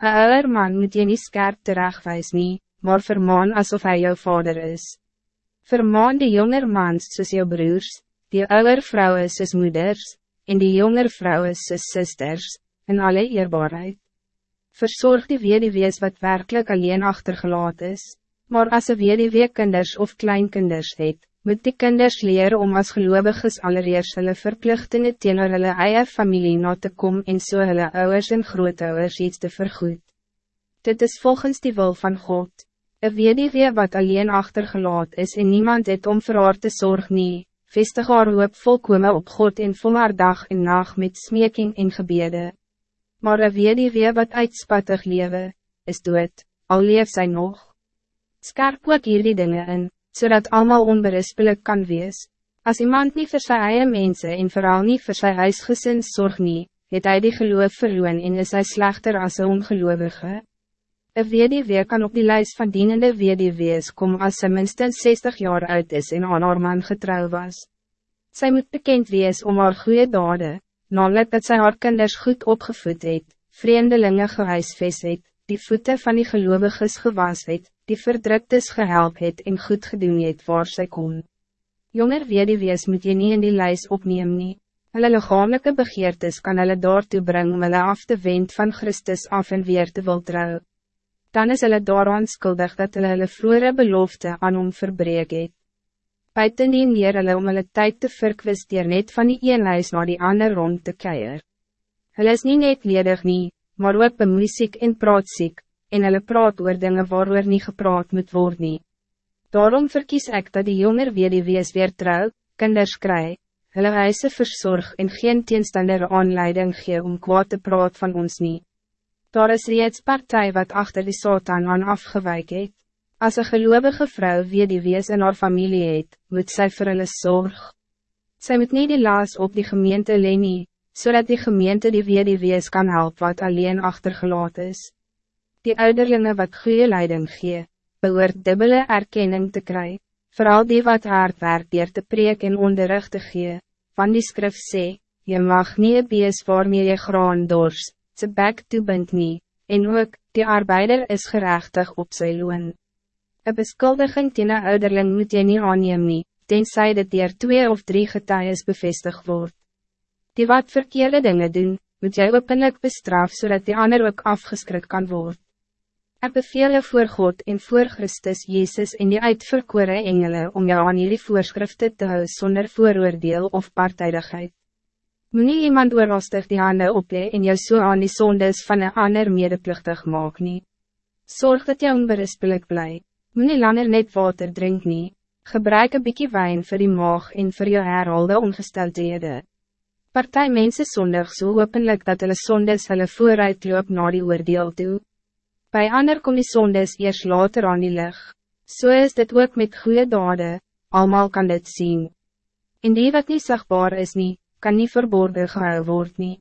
Een ouder man moet je niet scherp terechtwijs nie, maar vermaan alsof hij jouw vader is. Vermaan die jonger mans soos jou broers, die ouder vrouwen soos moeders, en die jonger vrouwen soos sisters, in alle eerbaarheid. Verzorg die wees wat werkelijk alleen achtergelaat is, maar als een weduwee kinders of kleinkinders het, moet die kinders leren om als geloviges allereerst hulle verplichtingen teenoor hulle eie familie na te kom en so hulle ouders en grootouders iets te vergoed. Dit is volgens die wil van God. Een weduwee wat alleen achtergelaat is en niemand het om vir haar te zorg nie, vestig haar hoop volkome op God en vol haar dag en nacht met smeking en gebede. Maar een weduwee wat uitspattig lewe, is dood, al leef sy nog. Skerp ook hierdie dinge in, zodat allemaal onberispelijk kan wees. Als iemand niet voor zijn eigen mensen en vooral niet voor zijn huisgezin zorg niet, het hij die geloof verloren en is hij slechter als een ongeloovige. Een weduwee kan op die lijst van dienende weduwees komen als ze minstens 60 jaar oud is en aan haar man getrouw was. Zij moet bekend wees om haar goede daden, namelijk dat zij haar kinders goed opgevoed het, vreemdelingen gehuisves het, die voeten van die geloviges gewas het, die verdruktes gehelp het en goed gedoen het waar sy kon. Jonger weduwees moet je niet in die lijst opneem nie. Hulle lichamelijke begeertes kan hulle daartoe brengen om hulle af te wend van Christus af en weer te wil trouw dan is hulle daaraan skuldig dat hulle hulle vroere belofte aan hom verbreek het. Buitendien leer hulle om hulle tyd te verkwis dier net van die een huis na die ander rond te keier. Hulle is nie net ledig nie, maar ook bemoeisiek en praatsiek, en hulle praat oor dinge waaroor nie gepraat moet worden. nie. Daarom verkies ik dat die jonger wees weer trouw, kinders kry, hulle huise verzorg en geen teenstander aanleiding gee om kwaad te praat van ons niet. Daar is reeds partij wat achter die Satan aan afgewijk het. Als een gelovige vrouw wie die wees in haar familie het, moet zij vir hulle zorg. Zij moet niet die laas op die gemeente lenie, zodat die gemeente die wie die wees kan helpen wat alleen achtergelaten is. Die ouderlinge wat goede leiding gee, behoort dubbele erkenning te krijgen. Vooral die wat hard werk dier te preek en onderrig te gee, van die skrif sê, je mag niet een bees waarmee je graan dorst, sy bek toebind nie, en ook, die arbeider is gerechtig op sy loon. Een beskuldiging teen een ouderling moet jy nie aanneem nie, tenzij dit dier twee of drie getuies bevestig wordt. Die wat verkeerde dingen doen, moet jy openlijk bestraf, zodat die ander ook afgeskrik kan worden. Ik beveel je voor God en voor Christus Jezus in die uitverkore engelen om jou aan jullie voorschriften te houden zonder vooroordeel of partijdigheid. Moenie iemand oorrastig die hande oplee en jou so aan die sondes van een ander medeplichtig maak nie. Zorg dat jy onberispelijk bly. Moenie langer net water drink nie. Gebruik een bykie wijn voor die maag en voor jou herhaalde ongesteldhede. Partij mense sondig so openlik dat hulle sondes hulle vooruit loop na die oordeel toe. Bij ander kom die sondes eers later aan die lig. So is dit ook met goede dade, almal kan dit zien. En die wat niet zagbaar is niet, kan niet verborgen gehou word nie.